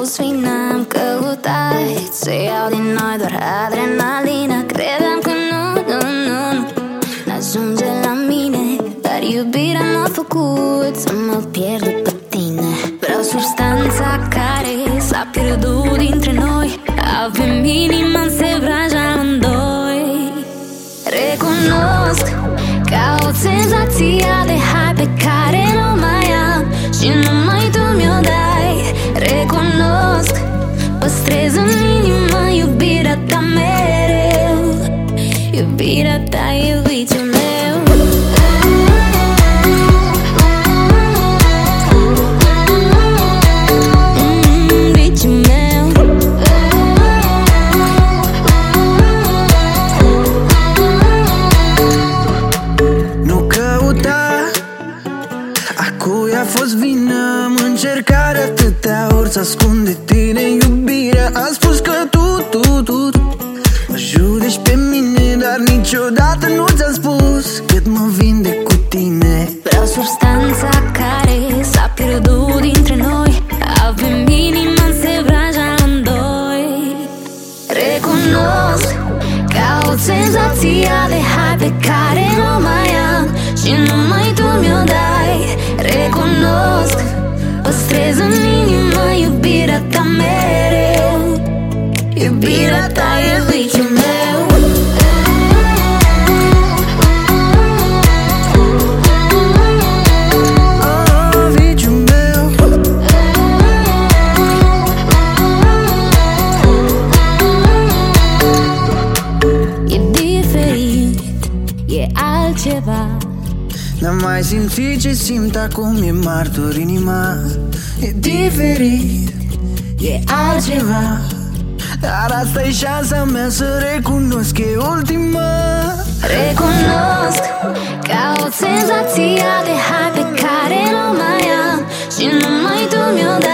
fost vină Am căutat. Să iau din noi doar adrenalină Credeam că nu, nu, nu N-ajunge la mine Dar iubirea m-a făcut să mă pierd după tine. Vreau substanța care s-a pierdut dintre noi. Avem inima în sevraj amândoi. Recunosc Caut senzația de hai pe care nu mai am Și numai tu mi-o dai Recunosc. Păstrez în inimă iubirea ta mereu. Iubirea ta cui a fost vină Am încercat de atâtea ori Să ascund de tine iubirea. Am spus că tu, tu, tu, tu Mă judeci pe mine Dar niciodată nu ți-am spus Cât mă vinde cu tine. Vreau substanța care s-a pierdut dintre noi Avem inima în sevraj amândoi Recunosc Caut senzația de hai pe care nu mai am Și numai tu mi-o dai Recunosc. Păstrez în inimă iubirea ta mereu. Iubirea ta e viciul meu. Oh, viciul meu. E diferit, e altceva N-am mai simțit ce simt acum E martor inima. E diferit E altceva. Dar asta e șansa mea să recunosc că e ultima. Recunosc Caut senzația de hai pe care nu mai am. Și numai tu mi-o dai